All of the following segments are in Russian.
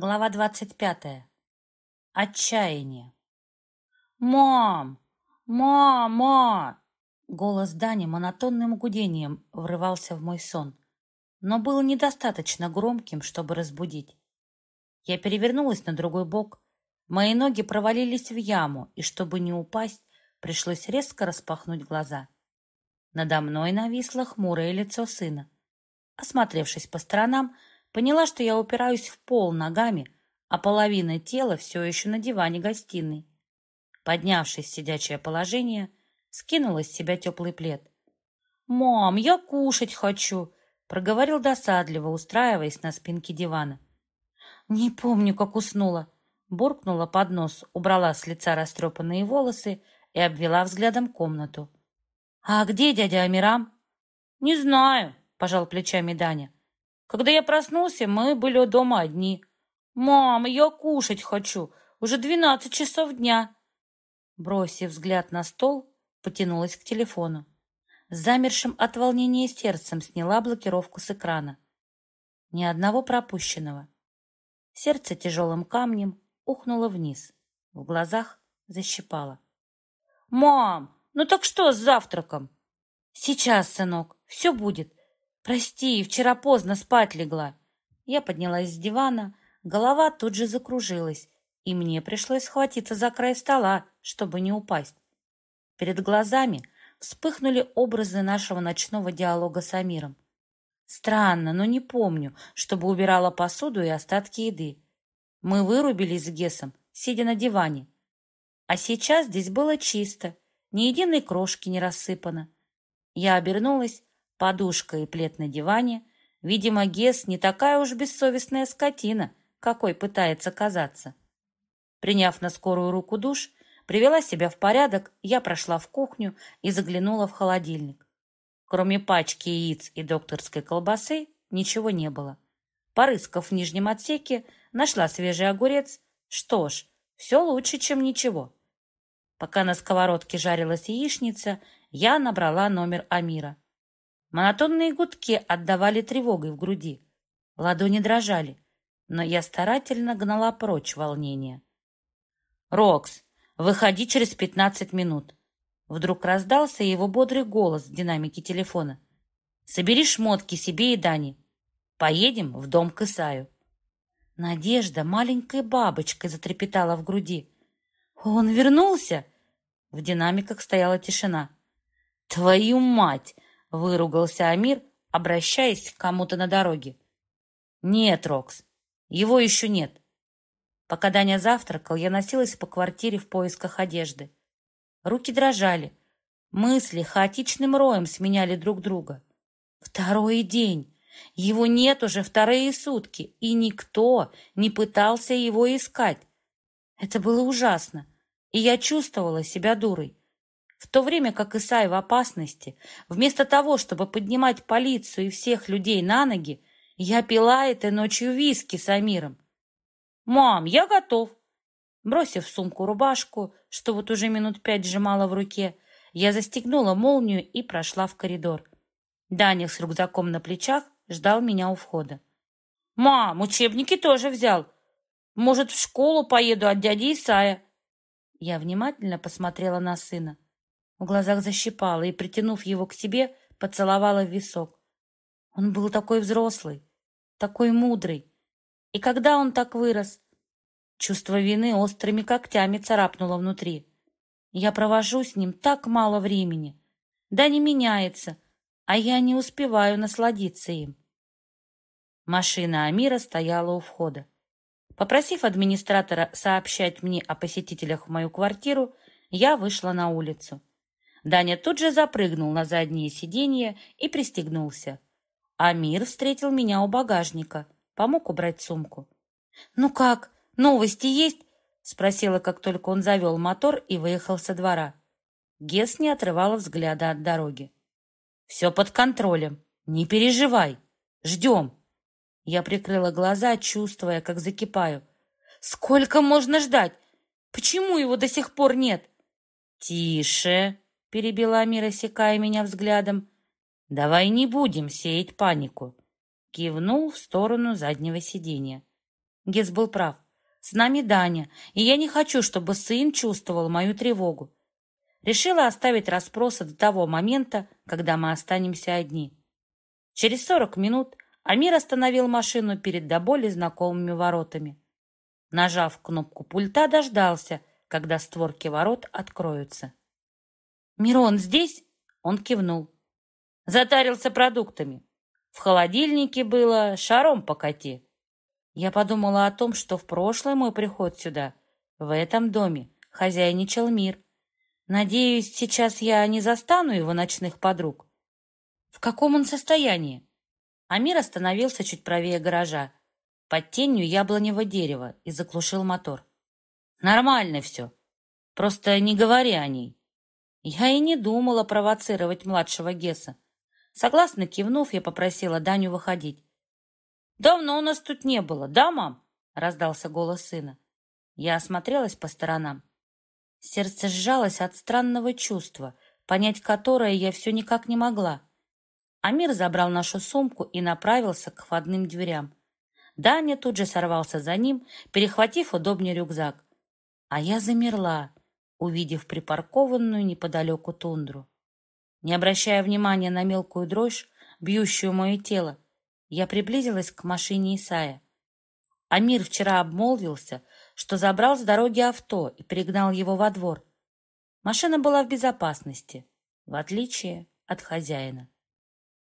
Глава двадцать пятая. Отчаяние. «Мам! Мама!» Голос Дани монотонным гудением врывался в мой сон, но был недостаточно громким, чтобы разбудить. Я перевернулась на другой бок, мои ноги провалились в яму, и чтобы не упасть, пришлось резко распахнуть глаза. Надо мной нависло хмурое лицо сына. Осмотревшись по сторонам, поняла, что я упираюсь в пол ногами, а половина тела все еще на диване гостиной. Поднявшись в сидячее положение, скинула с себя теплый плед. «Мам, я кушать хочу!» — проговорил досадливо, устраиваясь на спинке дивана. «Не помню, как уснула», — буркнула под нос, убрала с лица растрепанные волосы и обвела взглядом комнату. «А где дядя Амирам?» «Не знаю», — пожал плечами Даня. «Когда я проснулся, мы были дома одни. Мам, я кушать хочу. Уже двенадцать часов дня». Бросив взгляд на стол, потянулась к телефону. Замершим от волнения сердцем сняла блокировку с экрана. Ни одного пропущенного. Сердце тяжелым камнем ухнуло вниз. В глазах защипало. «Мам, ну так что с завтраком?» «Сейчас, сынок, все будет. Прости, вчера поздно спать легла». Я поднялась с дивана, голова тут же закружилась, и мне пришлось схватиться за край стола, чтобы не упасть. Перед глазами вспыхнули образы нашего ночного диалога с Амиром. Странно, но не помню, чтобы убирала посуду и остатки еды. Мы вырубились с Гесом, сидя на диване. А сейчас здесь было чисто, ни единой крошки не рассыпано. Я обернулась, подушка и плед на диване. Видимо, Гес не такая уж бессовестная скотина, какой пытается казаться. Приняв на скорую руку душ, привела себя в порядок, я прошла в кухню и заглянула в холодильник. Кроме пачки яиц и докторской колбасы, ничего не было. Порыскав в нижнем отсеке, нашла свежий огурец. Что ж, все лучше, чем ничего. Пока на сковородке жарилась яичница, я набрала номер Амира. Монотонные гудки отдавали тревогой в груди. Ладони дрожали, но я старательно гнала прочь волнение. «Рокс, выходи через пятнадцать минут!» Вдруг раздался его бодрый голос в динамике телефона. «Собери шмотки себе и Дане. Поедем в дом к Исаю». Надежда маленькой бабочкой затрепетала в груди. «Он вернулся?» В динамиках стояла тишина. «Твою мать!» — выругался Амир, обращаясь к кому-то на дороге. «Нет, Рокс, его еще нет». Пока Даня завтракал, я носилась по квартире в поисках одежды. Руки дрожали. Мысли хаотичным роем сменяли друг друга. Второй день. Его нет уже вторые сутки, и никто не пытался его искать. Это было ужасно, и я чувствовала себя дурой. В то время как Исай в опасности, вместо того, чтобы поднимать полицию и всех людей на ноги, я пила этой ночью виски с Амиром. «Мам, я готов!» Бросив в сумку рубашку, что вот уже минут пять сжимала в руке, я застегнула молнию и прошла в коридор. Даня с рюкзаком на плечах ждал меня у входа. «Мам, учебники тоже взял. Может, в школу поеду от дяди Исая?» Я внимательно посмотрела на сына. В глазах защипала и, притянув его к себе, поцеловала в висок. Он был такой взрослый, такой мудрый. И когда он так вырос? Чувство вины острыми когтями царапнуло внутри. Я провожу с ним так мало времени. Да не меняется, а я не успеваю насладиться им. Машина Амира стояла у входа. Попросив администратора сообщать мне о посетителях в мою квартиру, я вышла на улицу. Даня тут же запрыгнул на заднее сиденье и пристегнулся. Амир встретил меня у багажника, помог убрать сумку. «Ну как, новости есть?» — спросила, как только он завел мотор и выехал со двора. Гес не отрывала взгляда от дороги. «Все под контролем. Не переживай. Ждем». Я прикрыла глаза, чувствуя, как закипаю. «Сколько можно ждать? Почему его до сих пор нет?» «Тише!» — перебила Амира, секая меня взглядом. «Давай не будем сеять панику!» Кивнул в сторону заднего сиденья. Гес был прав. С нами Даня, и я не хочу, чтобы сын чувствовал мою тревогу. Решила оставить расспросы до того момента, когда мы останемся одни. Через сорок минут Амир остановил машину перед до боли знакомыми воротами. Нажав кнопку пульта, дождался, когда створки ворот откроются. «Мирон здесь?» — он кивнул. Затарился продуктами. В холодильнике было шаром по коте. Я подумала о том, что в прошлый мой приход сюда, в этом доме, хозяйничал мир. Надеюсь, сейчас я не застану его ночных подруг. В каком он состоянии? Амир остановился чуть правее гаража, под тенью яблоневого дерева и заглушил мотор. Нормально все. Просто не говори о ней. Я и не думала провоцировать младшего Гесса. Согласно кивнув, я попросила Даню выходить. «Давно у нас тут не было, да, мам?» — раздался голос сына. Я осмотрелась по сторонам. Сердце сжалось от странного чувства, понять которое я все никак не могла. Амир забрал нашу сумку и направился к входным дверям. Даня тут же сорвался за ним, перехватив удобнее рюкзак. А я замерла, увидев припаркованную неподалеку тундру. Не обращая внимания на мелкую дрожь, бьющую мое тело, я приблизилась к машине Исая. Амир вчера обмолвился, что забрал с дороги авто и перегнал его во двор. Машина была в безопасности, в отличие от хозяина.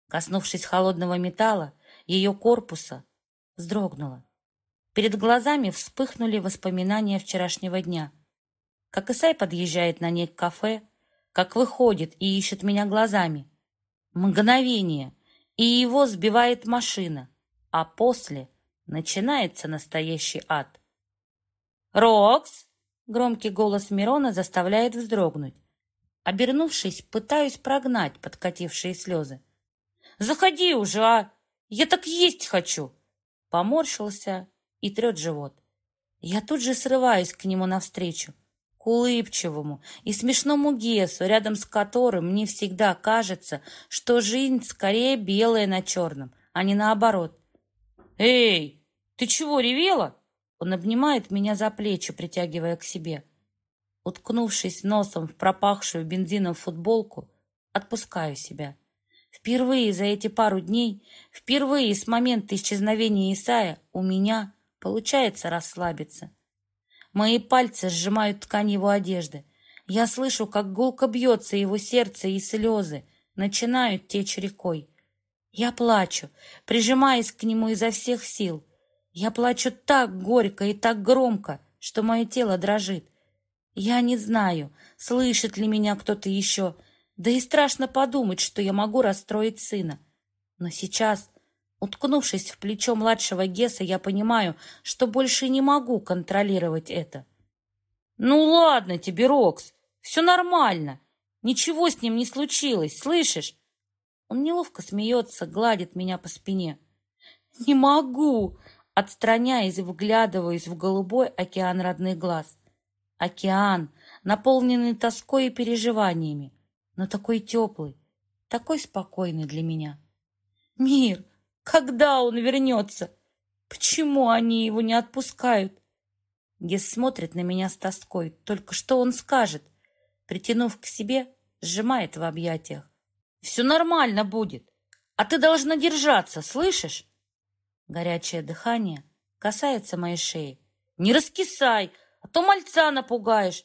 Коснувшись холодного металла, ее корпуса вздрогнула. Перед глазами вспыхнули воспоминания вчерашнего дня. Как Исай подъезжает на ней к кафе, как выходит и ищет меня глазами. Мгновение — и его сбивает машина, а после начинается настоящий ад. «Рокс!» — громкий голос Мирона заставляет вздрогнуть. Обернувшись, пытаюсь прогнать подкатившие слезы. «Заходи уже, а! Я так есть хочу!» Поморщился и трет живот. Я тут же срываюсь к нему навстречу улыбчивому и смешному Гесу, рядом с которым мне всегда кажется, что жизнь скорее белая на черном, а не наоборот. «Эй, ты чего, ревела?» Он обнимает меня за плечи, притягивая к себе. Уткнувшись носом в пропахшую бензином футболку, отпускаю себя. Впервые за эти пару дней, впервые с момента исчезновения Исая у меня получается расслабиться. Мои пальцы сжимают ткань его одежды. Я слышу, как гулко бьется его сердце, и слезы начинают течь рекой. Я плачу, прижимаясь к нему изо всех сил. Я плачу так горько и так громко, что мое тело дрожит. Я не знаю, слышит ли меня кто-то еще, да и страшно подумать, что я могу расстроить сына. Но сейчас Уткнувшись в плечо младшего Геса, я понимаю, что больше не могу контролировать это. «Ну ладно тебе, Рокс, все нормально. Ничего с ним не случилось, слышишь?» Он неловко смеется, гладит меня по спине. «Не могу!» Отстраняясь, вглядываюсь в голубой океан родных глаз. Океан, наполненный тоской и переживаниями, но такой теплый, такой спокойный для меня. «Мир, когда он вернется? Почему они его не отпускают? Гес смотрит на меня с тоской. Только что он скажет? Притянув к себе, сжимает в объятиях. Все нормально будет. А ты должна держаться, слышишь? Горячее дыхание касается моей шеи. Не раскисай, а то мальца напугаешь.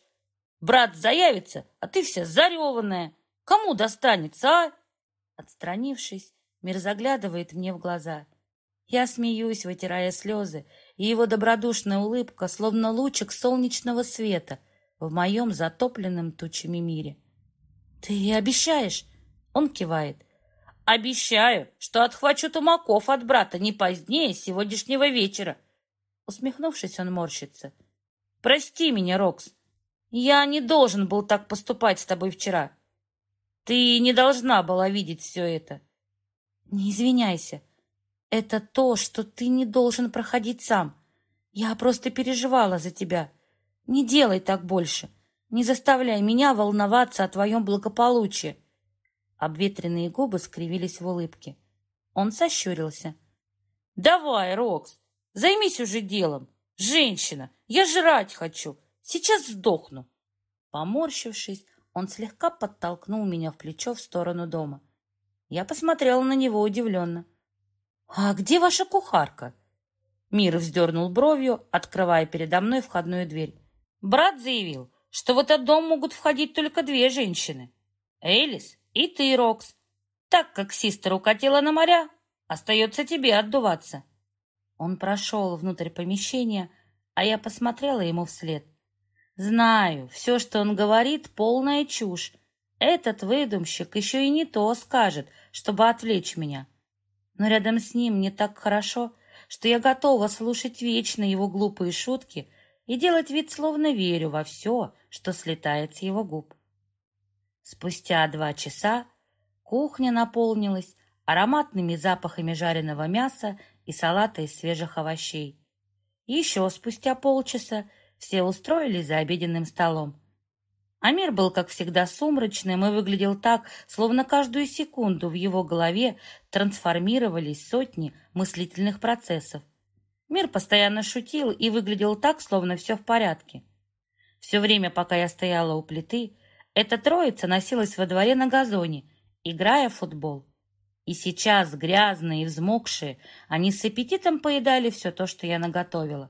Брат заявится, а ты вся зареванная. Кому достанется, а? Отстранившись, Мир заглядывает мне в глаза. Я смеюсь, вытирая слезы, и его добродушная улыбка, словно лучик солнечного света в моем затопленном тучами мире. «Ты обещаешь?» Он кивает. «Обещаю, что отхвачу тумаков от брата не позднее сегодняшнего вечера». Усмехнувшись, он морщится. «Прости меня, Рокс. Я не должен был так поступать с тобой вчера. Ты не должна была видеть все это. Не извиняйся. Это то, что ты не должен проходить сам. Я просто переживала за тебя. Не делай так больше. Не заставляй меня волноваться о твоем благополучии. Обветренные губы скривились в улыбке. Он сощурился. «Давай, Рокс, Займись уже делом. Женщина, я жрать хочу. Сейчас сдохну. Поморщившись, он слегка подтолкнул меня в плечо в сторону дома. Я посмотрела на него удивленно. «А где ваша кухарка?» Мир вздернул бровью, открывая передо мной входную дверь. Брат заявил, что в этот дом могут входить только две женщины. Элис и ты, Рокс. Так как Систер укатила на моря, остается тебе отдуваться. Он прошел внутрь помещения, а я посмотрела ему вслед. Знаю, все, что он говорит, полная чушь. Этот выдумщик еще и не то скажет, чтобы отвлечь меня. Но рядом с ним мне так хорошо, что я готова слушать вечно его глупые шутки и делать вид, словно верю во все, что слетает с его губ. Спустя два часа кухня наполнилась ароматными запахами жареного мяса и салата из свежих овощей. Еще спустя полчаса все устроились за обеденным столом. Амир был, как всегда, сумрачным и выглядел так, словно каждую секунду в его голове трансформировались сотни мыслительных процессов. Мир постоянно шутил и выглядел так, словно все в порядке. Все время, пока я стояла у плиты, эта троица носилась во дворе на газоне, играя в футбол. И сейчас, грязные и взмокшие, они с аппетитом поедали все то, что я наготовила.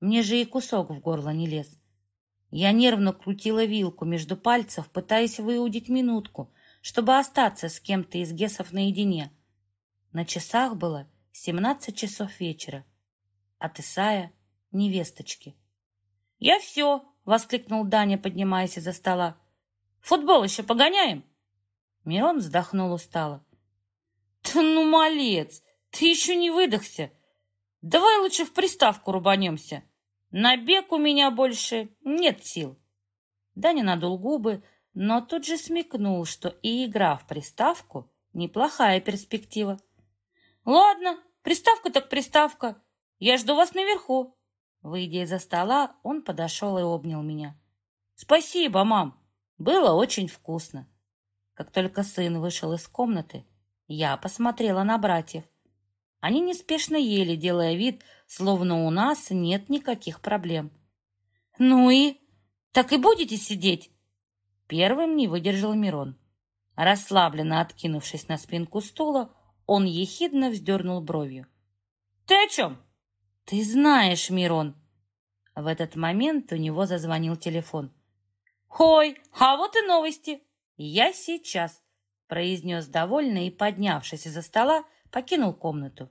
Мне же и кусок в горло не лез. Я нервно крутила вилку между пальцев, пытаясь выудить минутку, чтобы остаться с кем-то из гесов наедине. На часах было семнадцать часов вечера. От Исая невесточки. «Я все!» — воскликнул Даня, поднимаясь из-за стола. Футбол еще погоняем?» Мирон вздохнул устало. «Да ну, малец, ты еще не выдохся. Давай лучше в приставку рубанемся. На бег у меня больше нет сил». Даня надул губы, но тут же смекнул, что и игра в приставку — неплохая перспектива. «Ладно, приставка так приставка. Я жду вас наверху». Выйдя из-за стола, он подошел и обнял меня. «Спасибо, мам. Было очень вкусно. Как только сын вышел из комнаты, я посмотрела на братьев. Они неспешно ели, делая вид, словно у нас нет никаких проблем. «Ну и? Так и будете сидеть?» Первым не выдержал Мирон. Расслабленно откинувшись на спинку стула, он ехидно вздернул бровью. «Ты о чем?» «Ты знаешь, Мирон!» В этот момент у него зазвонил телефон. «Ой, а вот и новости!» «Я сейчас!» — произнес довольно и, поднявшись из-за стола, покинул комнату.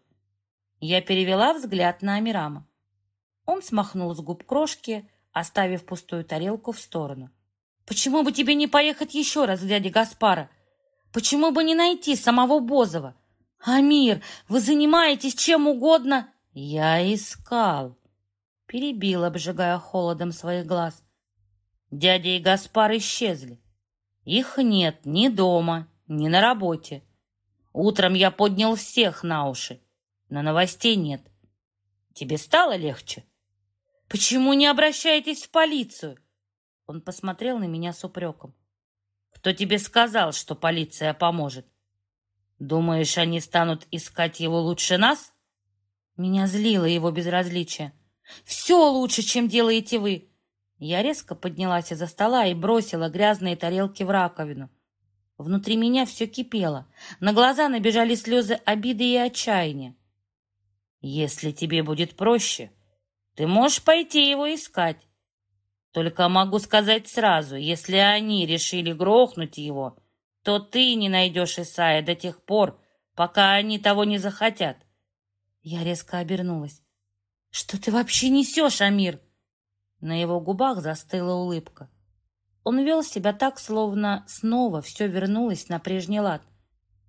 Я перевела взгляд на Амирама. Он смахнул с губ крошки, оставив пустую тарелку в сторону. «Почему бы тебе не поехать еще раз к дяде Гаспара? Почему бы не найти самого Бозова? Амир, вы занимаетесь чем угодно!» «Я искал!» Перебил, обжигая холодом своих глаз. Дядя и Гаспар исчезли. Их нет ни дома, ни на работе. Утром я поднял всех на уши, но новостей нет. Тебе стало легче? Почему не обращаетесь в полицию? Он посмотрел на меня с упреком. Кто тебе сказал, что полиция поможет? Думаешь, они станут искать его лучше нас? Меня злило его безразличие. Все лучше, чем делаете вы. Я резко поднялась из-за стола и бросила грязные тарелки в раковину. Внутри меня все кипело. На глаза набежали слезы обиды и отчаяния. «Если тебе будет проще, ты можешь пойти его искать. Только могу сказать сразу, если они решили грохнуть его, то ты не найдешь Исая до тех пор, пока они того не захотят». Я резко обернулась. «Что ты вообще несешь, Амир?» На его губах застыла улыбка. Он вел себя так, словно снова все вернулось на прежний лад.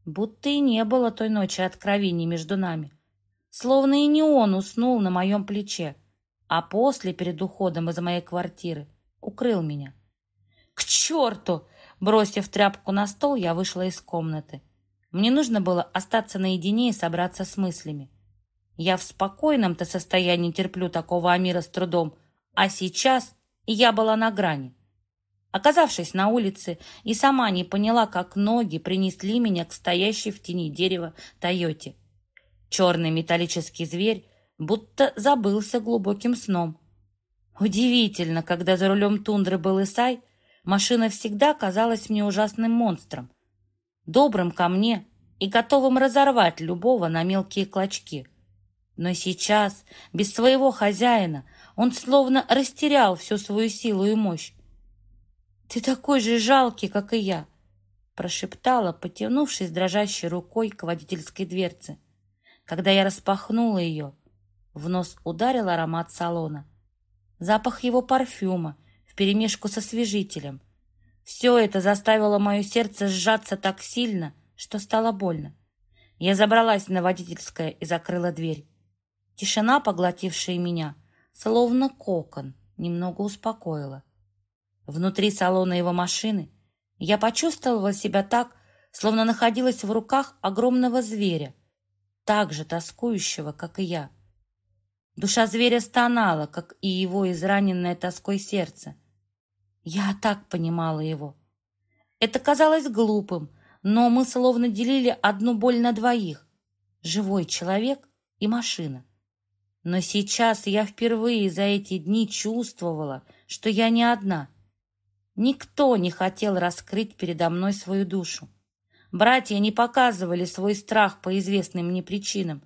Будто и не было той ночи откровений между нами. Словно и не он уснул на моем плече, а после, перед уходом из моей квартиры, укрыл меня. «К черту!» Бросив тряпку на стол, я вышла из комнаты. Мне нужно было остаться наедине и собраться с мыслями. Я в спокойном-то состоянии терплю такого Амира с трудом, а сейчас я была на грани. Оказавшись на улице, и сама не поняла, как ноги принесли меня к стоящей в тени дерева Тойоте. Черный металлический зверь будто забылся глубоким сном. Удивительно, когда за рулем тундры был Исай, машина всегда казалась мне ужасным монстром, добрым ко мне и готовым разорвать любого на мелкие клочки. Но сейчас, без своего хозяина, он словно растерял всю свою силу и мощь. «Ты такой же жалкий, как и я!» прошептала, потянувшись дрожащей рукой к водительской дверце. Когда я распахнула ее, в нос ударил аромат салона. Запах его парфюма вперемешку со освежителем. Все это заставило мое сердце сжаться так сильно, что стало больно. Я забралась на водительское и закрыла дверь. Тишина, поглотившая меня, словно кокон, немного успокоила. Внутри салона его машины я почувствовала себя так, словно находилась в руках огромного зверя, так же тоскующего, как и я. Душа зверя стонала, как и его израненное тоской сердце. Я так понимала его. Это казалось глупым, но мы словно делили одну боль на двоих. Живой человек и машина. Но сейчас я впервые за эти дни чувствовала, что я не одна — Никто не хотел раскрыть передо мной свою душу. Братья не показывали свой страх по известным мне причинам.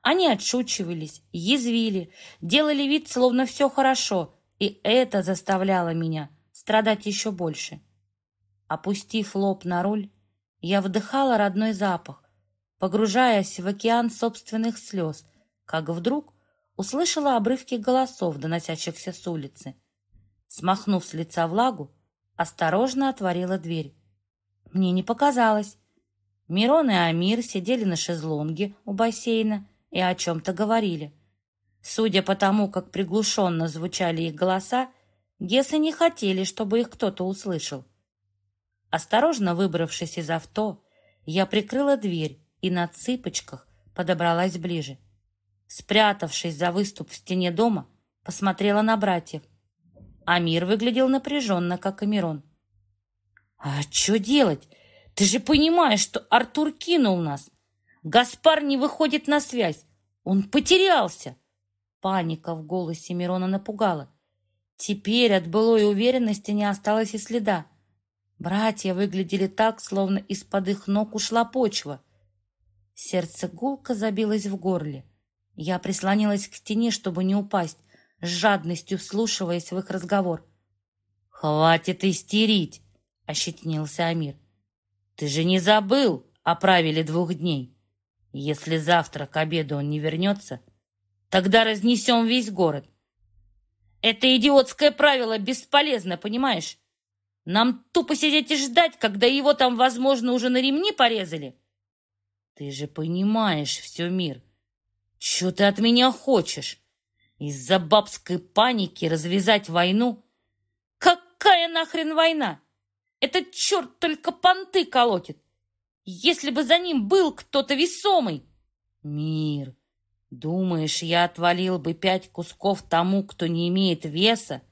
Они отшучивались, язвили, делали вид, словно все хорошо, и это заставляло меня страдать еще больше. Опустив лоб на руль, я вдыхала родной запах, погружаясь в океан собственных слез, как вдруг услышала обрывки голосов, доносящихся с улицы. Смахнув с лица влагу, осторожно отворила дверь. Мне не показалось. Мирон и Амир сидели на шезлонге у бассейна и о чем-то говорили. Судя по тому, как приглушенно звучали их голоса, Гесы не хотели, чтобы их кто-то услышал. Осторожно выбравшись из авто, я прикрыла дверь и на цыпочках подобралась ближе. Спрятавшись за выступ в стене дома, посмотрела на братьев – Амир выглядел напряженно, как и Мирон. «А что делать? Ты же понимаешь, что Артур кинул нас. Гаспар не выходит на связь. Он потерялся!» Паника в голосе Мирона напугала. Теперь от былой уверенности не осталось и следа. Братья выглядели так, словно из-под их ног ушла почва. Сердце гулко забилось в горле. Я прислонилась к стене, чтобы не упасть с жадностью вслушиваясь в их разговор. «Хватит истерить!» — ощетинился Амир. «Ты же не забыл о правиле двух дней. Если завтра к обеду он не вернется, тогда разнесем весь город. Это идиотское правило бесполезно, понимаешь? Нам тупо сидеть и ждать, когда его там, возможно, уже на ремни порезали. Ты же понимаешь все, мир. Что ты от меня хочешь? Из-за бабской паники развязать войну? Какая нахрен война? Этот черт только понты колотит. Если бы за ним был кто-то весомый. Мир, думаешь, я отвалил бы пять кусков тому, кто не имеет веса?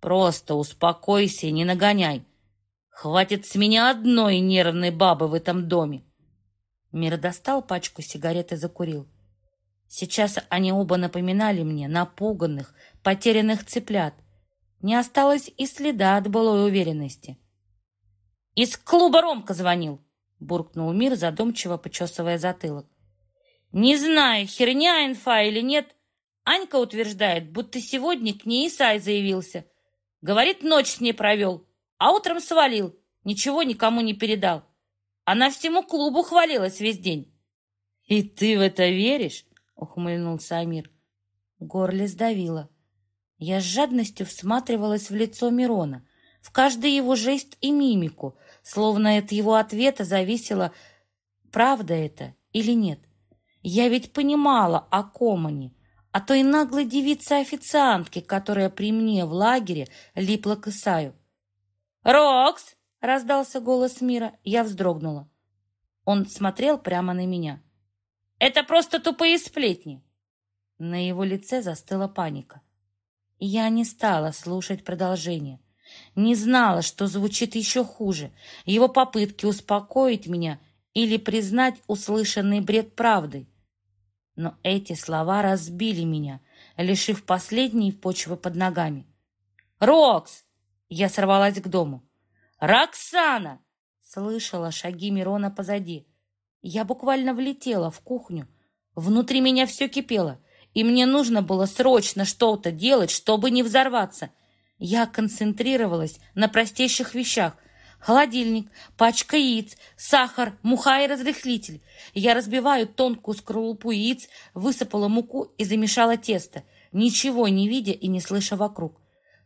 Просто успокойся и не нагоняй. Хватит с меня одной нервной бабы в этом доме. Мир достал пачку сигарет и закурил. Сейчас они оба напоминали мне напуганных, потерянных цыплят. Не осталось и следа от былой уверенности. «Из клуба Ромка звонил!» — буркнул Мир, задумчиво почесывая затылок. «Не знаю, херня инфа или нет. Анька утверждает, будто сегодня к ней Исай заявился. Говорит, ночь с ней провел, а утром свалил, ничего никому не передал. Она всему клубу хвалилась весь день». «И ты в это веришь?» Ухмыльнулся Амир. Горле сдавило. Я с жадностью всматривалась в лицо Мирона, в каждый его жест и мимику, словно от его ответа зависело, правда это или нет. Я ведь понимала, о ком они, о той наглой девице-официантке, которая при мне в лагере липла к Исаю. «Рокс!» — раздался голос Мира. Я вздрогнула. Он смотрел прямо на меня. Это просто тупые сплетни!» На его лице застыла паника. Я не стала слушать продолжение. Не знала, что звучит еще хуже. Его попытки успокоить меня или признать услышанный бред правдой. Но эти слова разбили меня, лишив последней почвы под ногами. «Рокс!» Я сорвалась к дому. «Роксана!» Слышала шаги Мирона позади. Я буквально влетела в кухню. Внутри меня все кипело, и мне нужно было срочно что-то делать, чтобы не взорваться. Я концентрировалась на простейших вещах. Холодильник, пачка яиц, сахар, муха и разрыхлитель. Я разбиваю тонкую скорлупу яиц, высыпала муку и замешала тесто, ничего не видя и не слыша вокруг.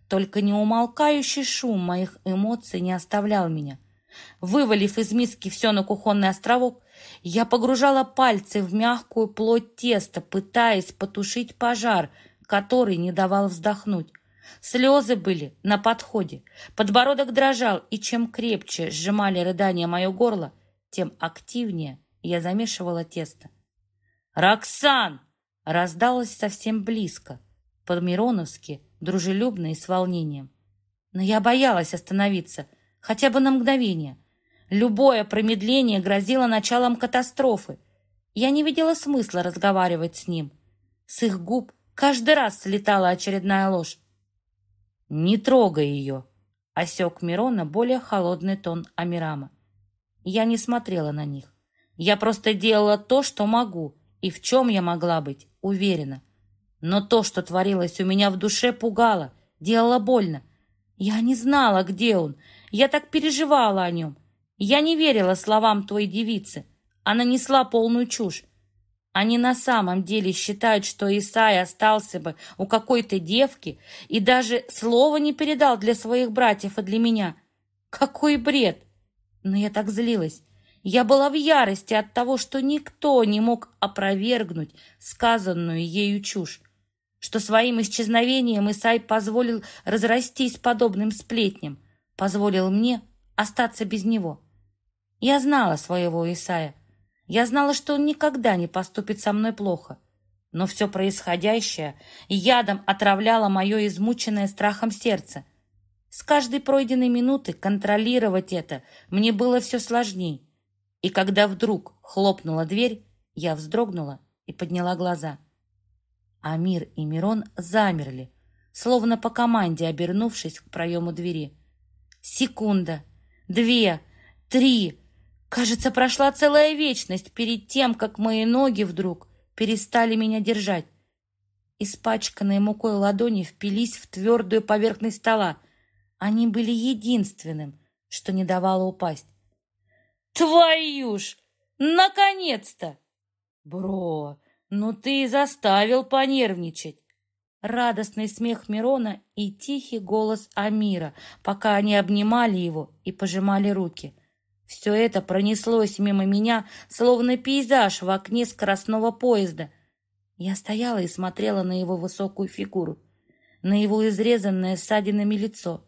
Только неумолкающий шум моих эмоций не оставлял меня. Вывалив из миски все на кухонный островок, я погружала пальцы в мягкую плоть теста, пытаясь потушить пожар, который не давал вздохнуть. Слезы были на подходе, подбородок дрожал, и чем крепче сжимали рыдания мое горло, тем активнее я замешивала тесто. «Роксан!» раздалось совсем близко, по-мироновски, дружелюбно и с волнением. Но я боялась остановиться, хотя бы на мгновение. Любое промедление грозило началом катастрофы. Я не видела смысла разговаривать с ним. С их губ каждый раз слетала очередная ложь. «Не трогай ее!» — осек Мирона более холодный тон Амирама. Я не смотрела на них. Я просто делала то, что могу, и в чем я могла быть уверена. Но то, что творилось у меня в душе, пугало, делало больно. Я не знала, где он. Я так переживала о нем. Я не верила словам твоей девицы. Она несла полную чушь. Они на самом деле считают, что Исай остался бы у какой-то девки и даже слова не передал для своих братьев и для меня. Какой бред! Но я так злилась. Я была в ярости от того, что никто не мог опровергнуть сказанную ею чушь что своим исчезновением Исай позволил разрастись подобным сплетням, позволил мне остаться без него. Я знала своего Исая. Я знала, что он никогда не поступит со мной плохо. Но все происходящее ядом отравляло мое измученное страхом сердце. С каждой пройденной минуты контролировать это мне было все сложней. И когда вдруг хлопнула дверь, я вздрогнула и подняла глаза — Амир и Мирон замерли, словно по команде обернувшись к проему двери. Секунда, две, три. Кажется, прошла целая вечность перед тем, как мои ноги вдруг перестали меня держать. Испачканные мукой ладони впились в твердую поверхность стола. Они были единственным, что не давало упасть. «Твою ж! Наконец-то!» «Бро, «Ну ты и заставил понервничать!» Радостный смех Мирона и тихий голос Амира, пока они обнимали его и пожимали руки. Все это пронеслось мимо меня, словно пейзаж в окне скоростного поезда. Я стояла и смотрела на его высокую фигуру, на его изрезанное ссадинами лицо,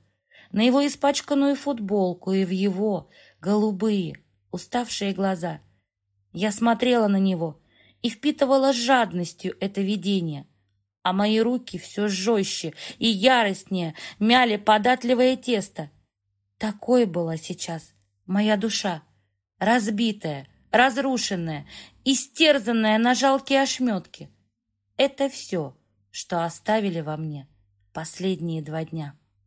на его испачканную футболку и в его голубые, уставшие глаза. Я смотрела на него — и впитывала жадностью это видение, а мои руки все жестче и яростнее мяли податливое тесто. Такой была сейчас моя душа, разбитая, разрушенная, истерзанная на жалкие ошметки. Это все, что оставили во мне последние два дня.